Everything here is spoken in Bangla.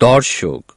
দর্শক।